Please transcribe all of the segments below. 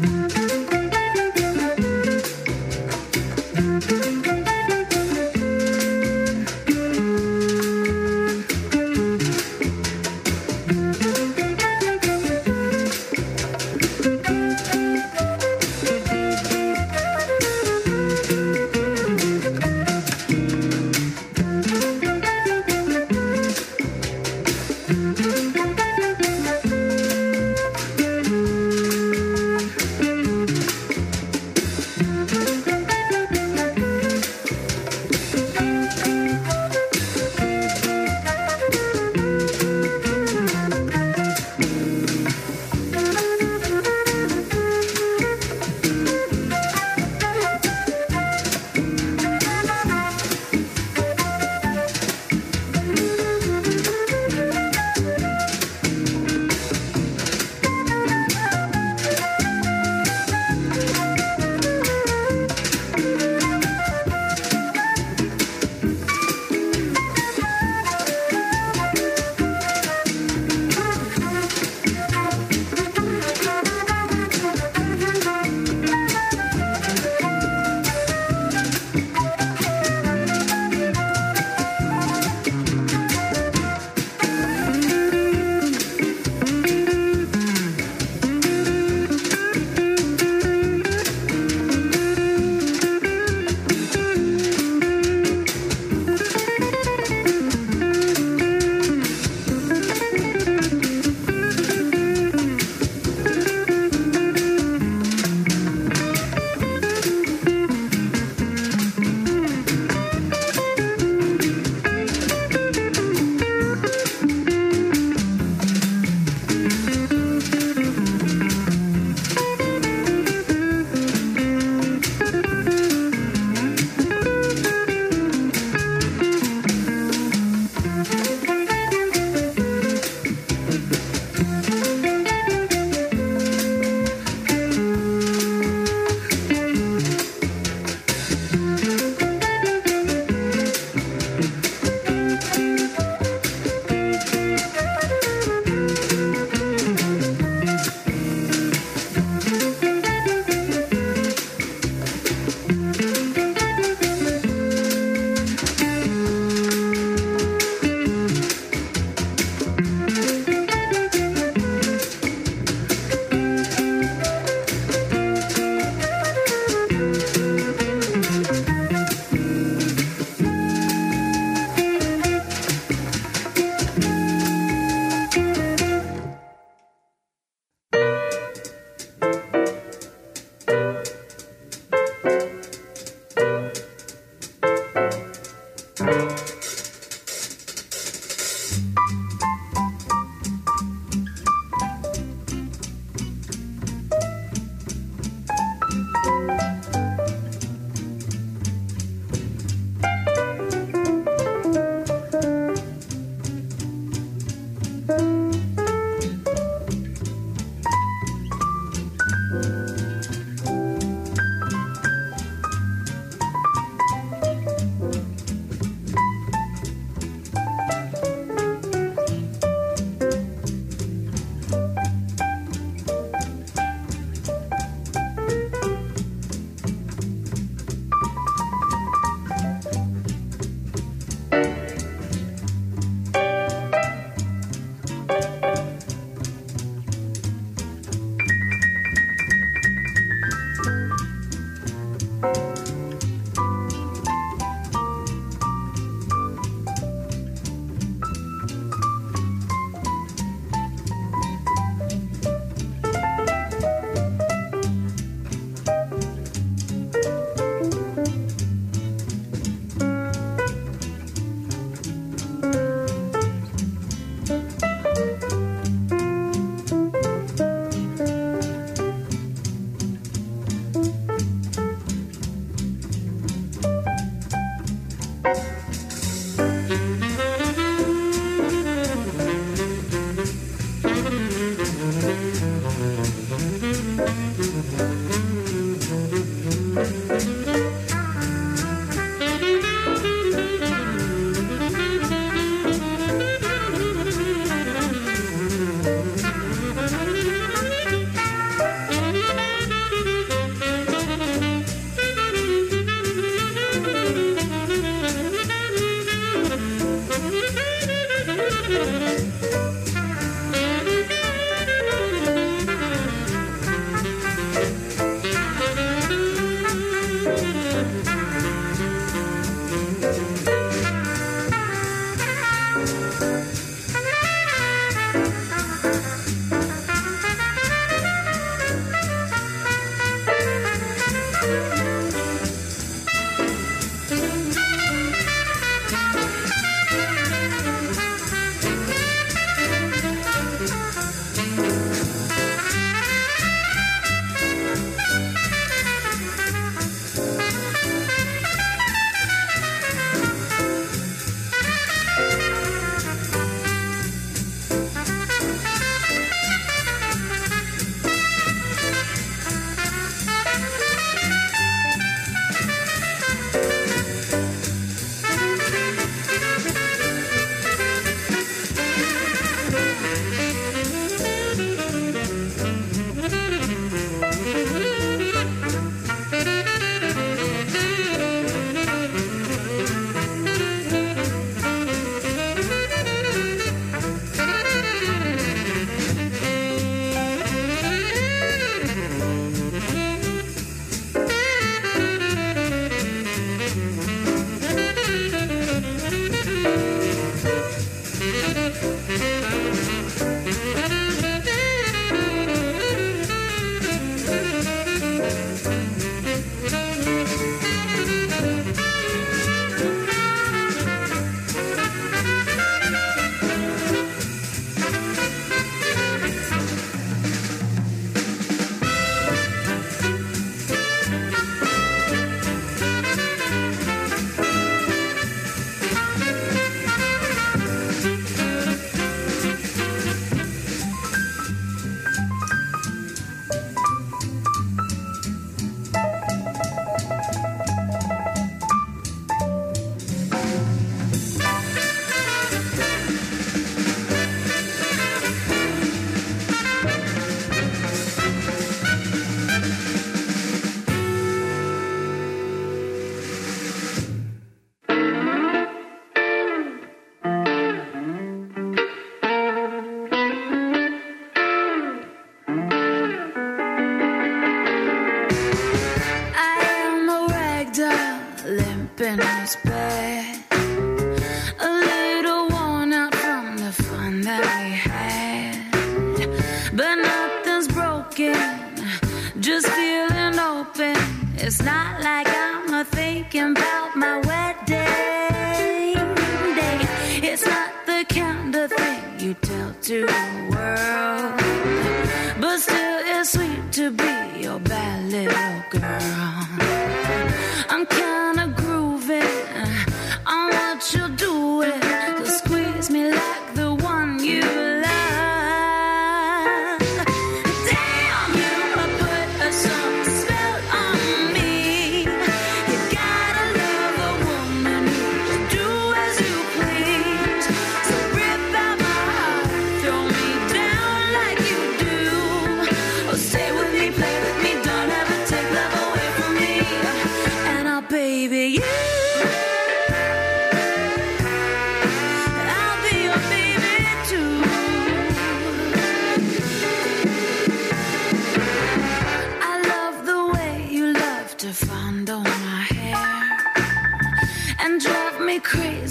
Mm-hmm.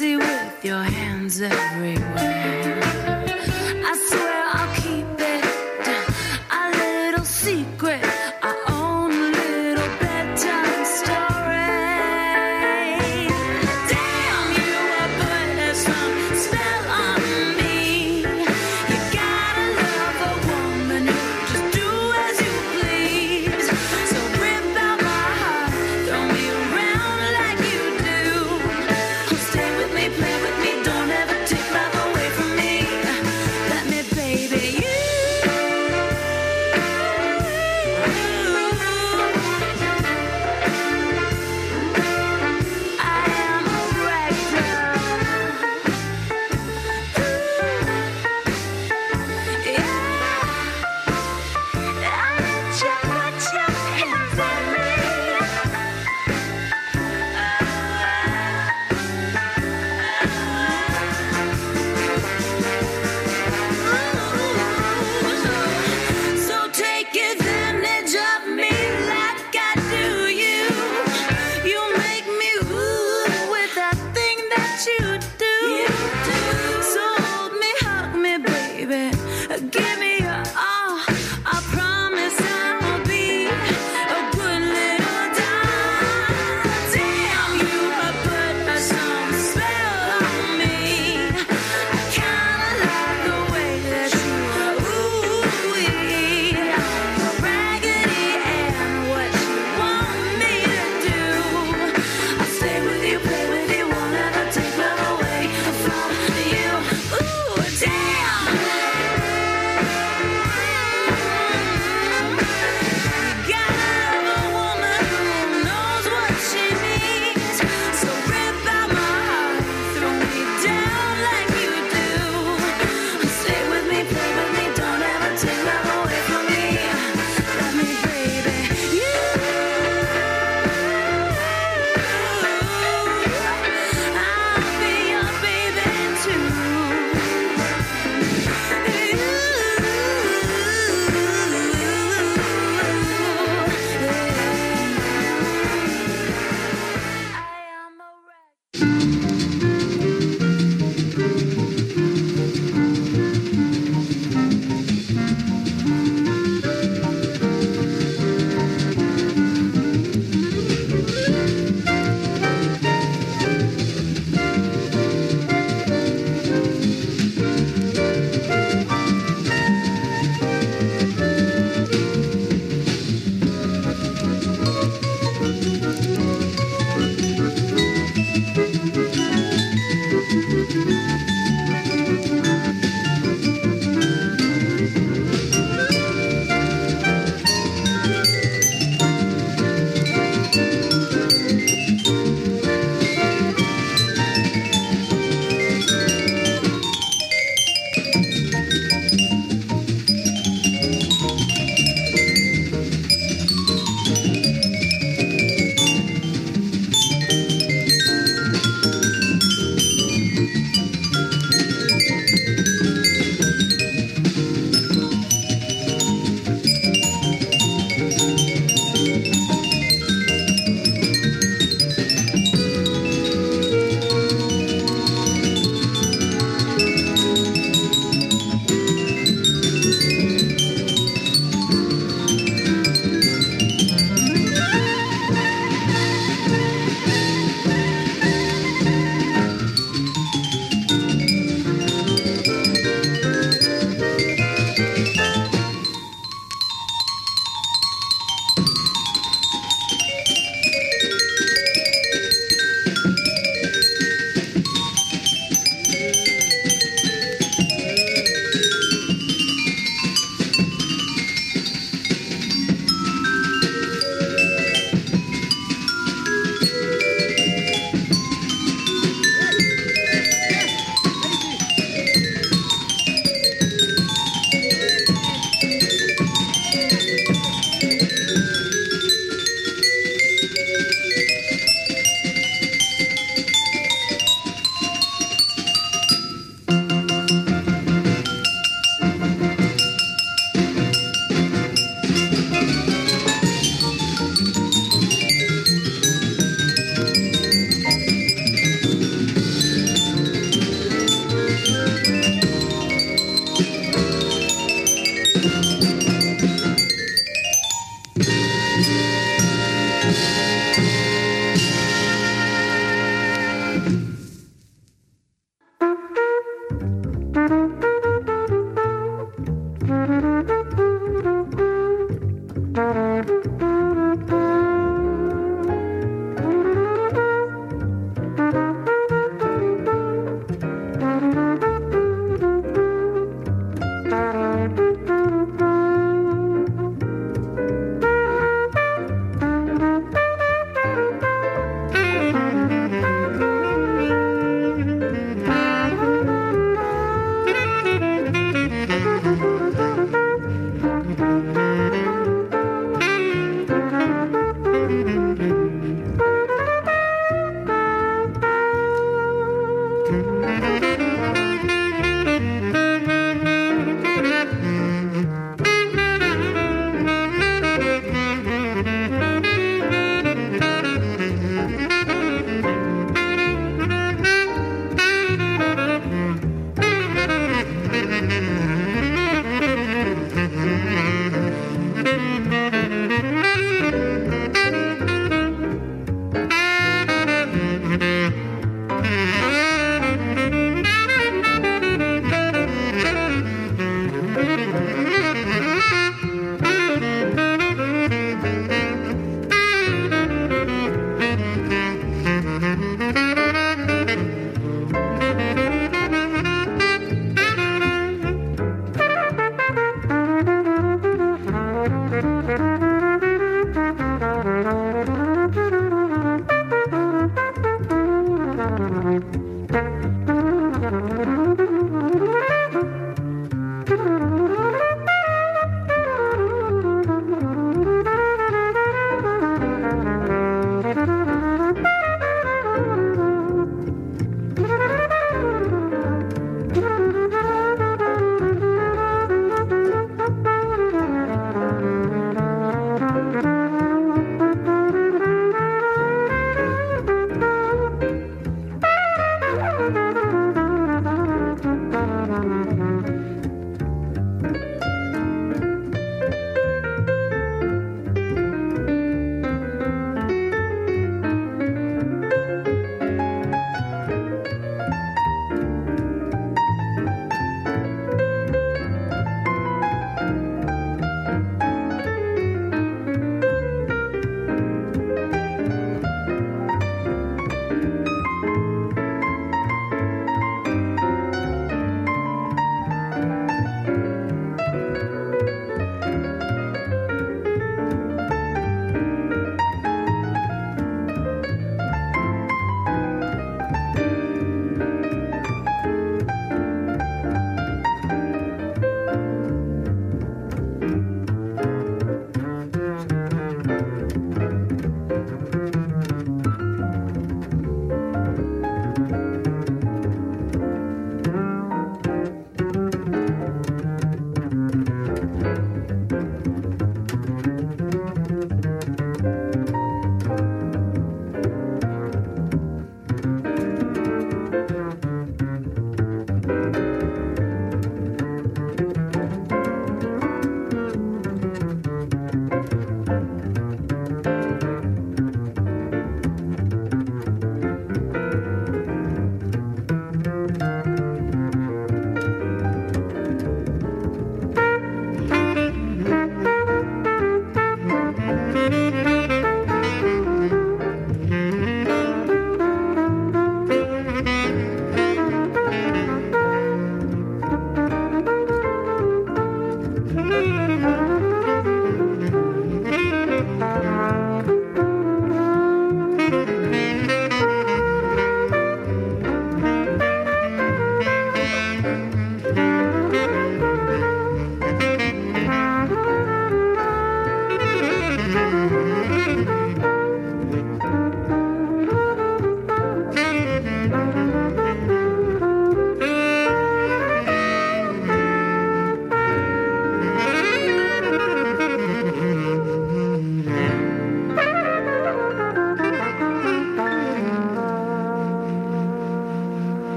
With your hands everywhere.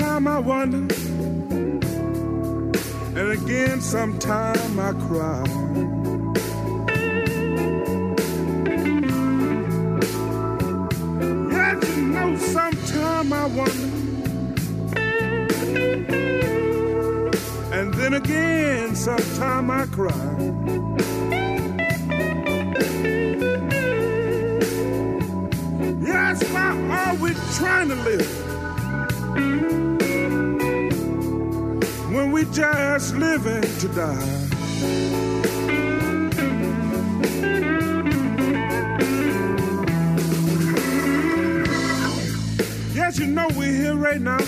Sometime I wonder, and again sometime I cry. Yeah, you know, sometime I wonder, and then again sometime I cry. Just living to die. Yes, you know we're here right now.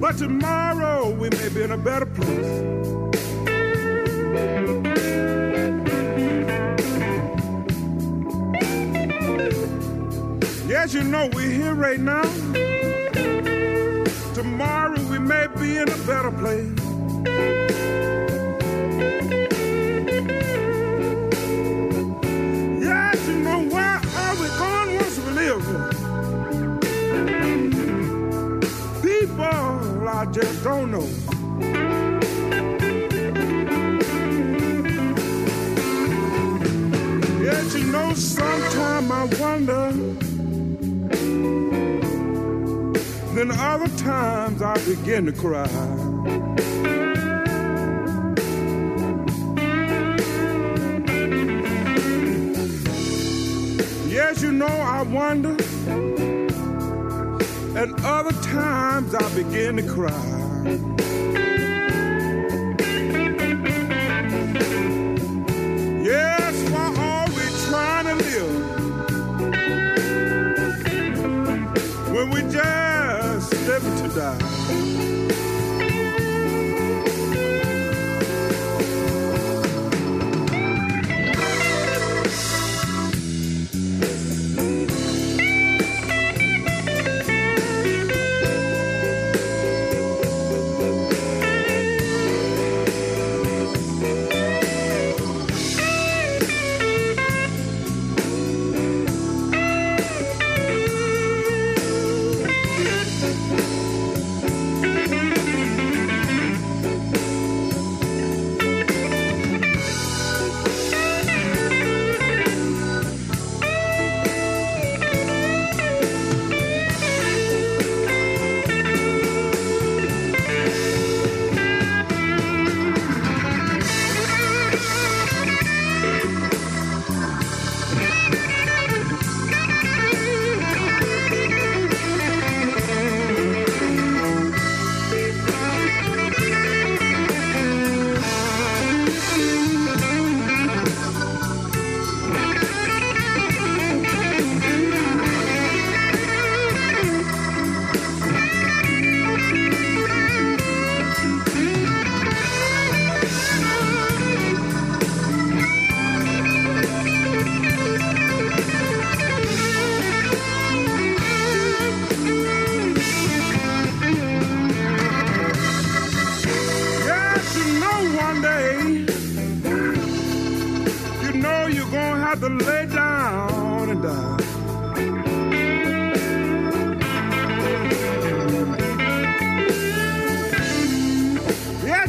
But tomorrow we may be in a better place. Yes, you know we're here right now. Be in a better place. Yes, you know where are we going once we live? People, I just don't know. Yes, you know, sometime I wonder. Then other times I begin to cry. Yes, you know, I wonder. And other times I begin to cry.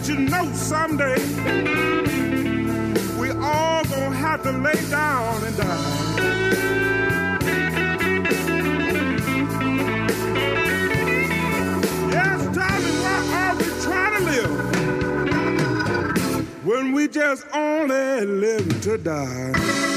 You know someday we all gonna have to lay down and die. Yes, darling, why are we trying to live when we just only live to die?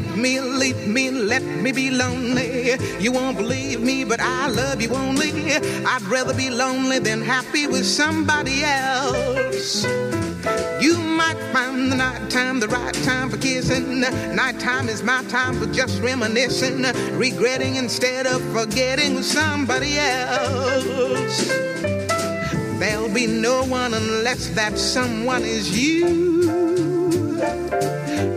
Me, leave me, let me be lonely. You won't believe me, but I love you only. I'd rather be lonely than happy with somebody else. You might find the night time the right time for kissing. Nighttime is my time for just reminiscing, regretting instead of forgetting with somebody else. There'll be no one unless that someone is you.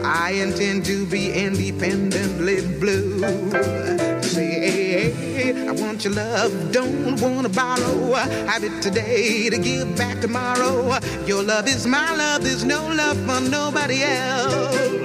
I intend to be independently blue. Say, I want your love, don't wanna borrow. Have it today to give back tomorrow. Your love is my love, there's no love for nobody else.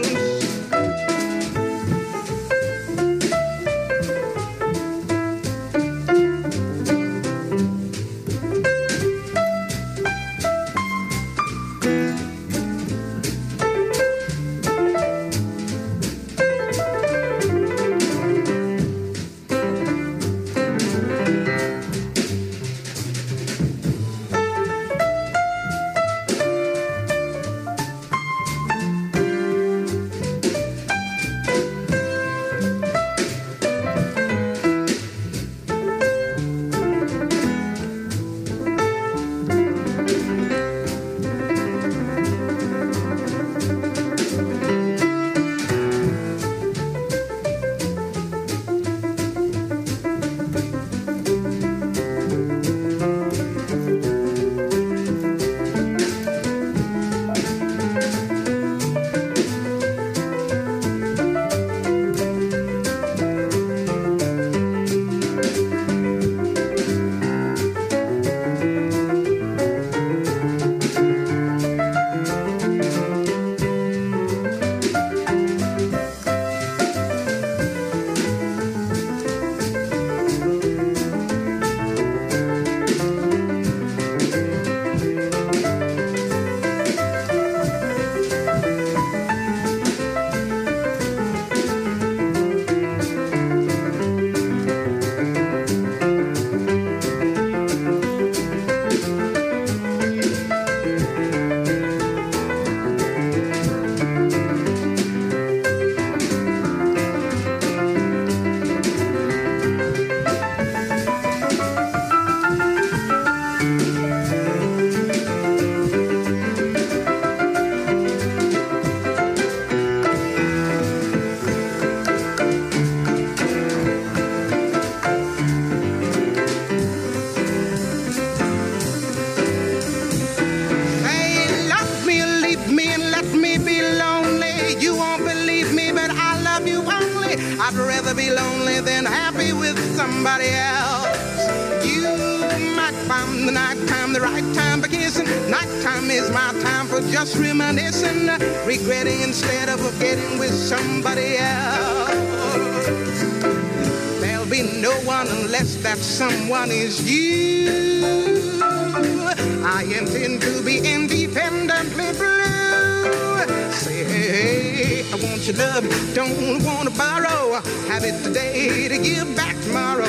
Want your love, don't want to borrow. Have it today to give back tomorrow.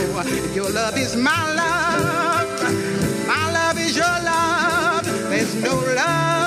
Your love is my love. My love is your love. There's no love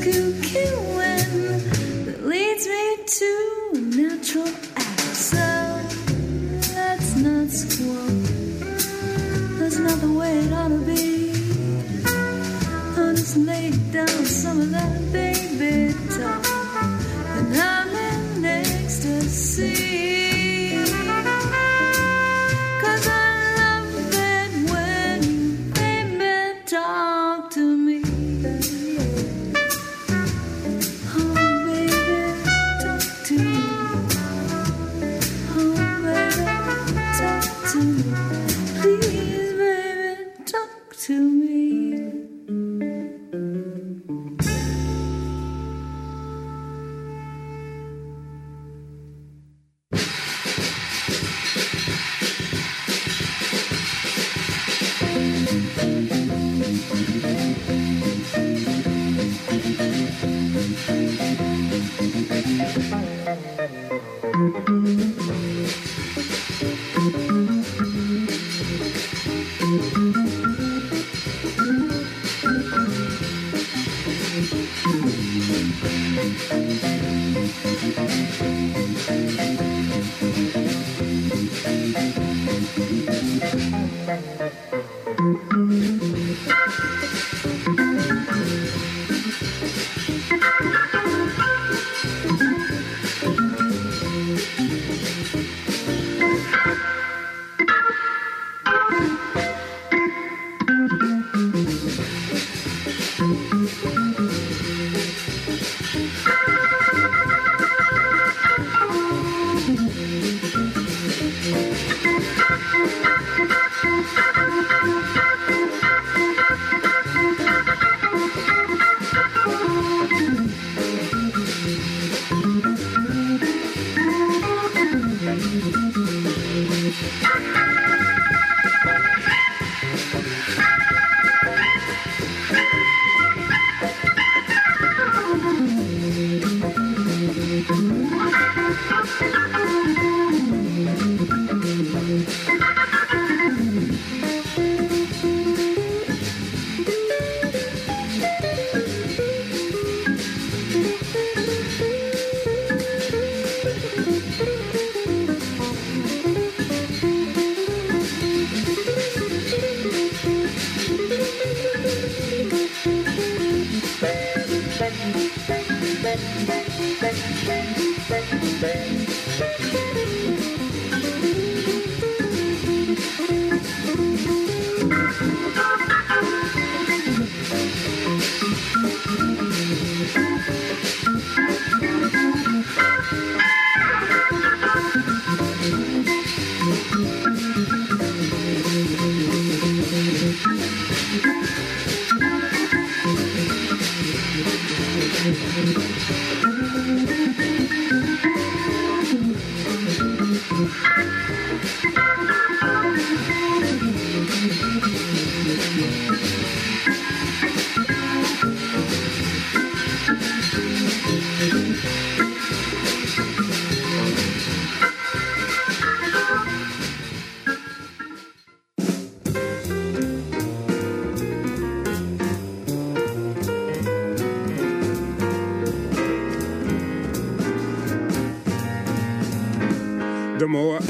that leads me to natural act. So that's not. That's not the way it ought to be. Lay down some of that.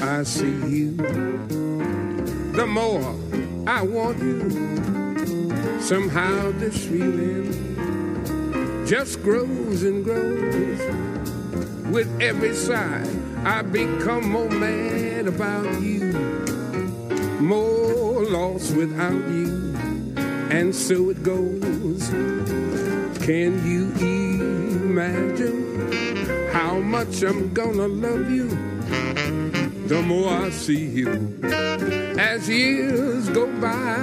I see you, the more I want you. Somehow this feeling just grows and grows. With every sigh, I become more mad about you, more lost without you, and so it goes. Can you imagine how much I'm gonna love you? The more I see you. As years go by,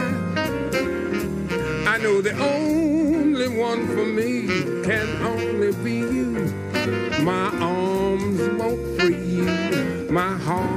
I know the only one for me can only be you. My arms won't free you, my heart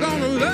gonna love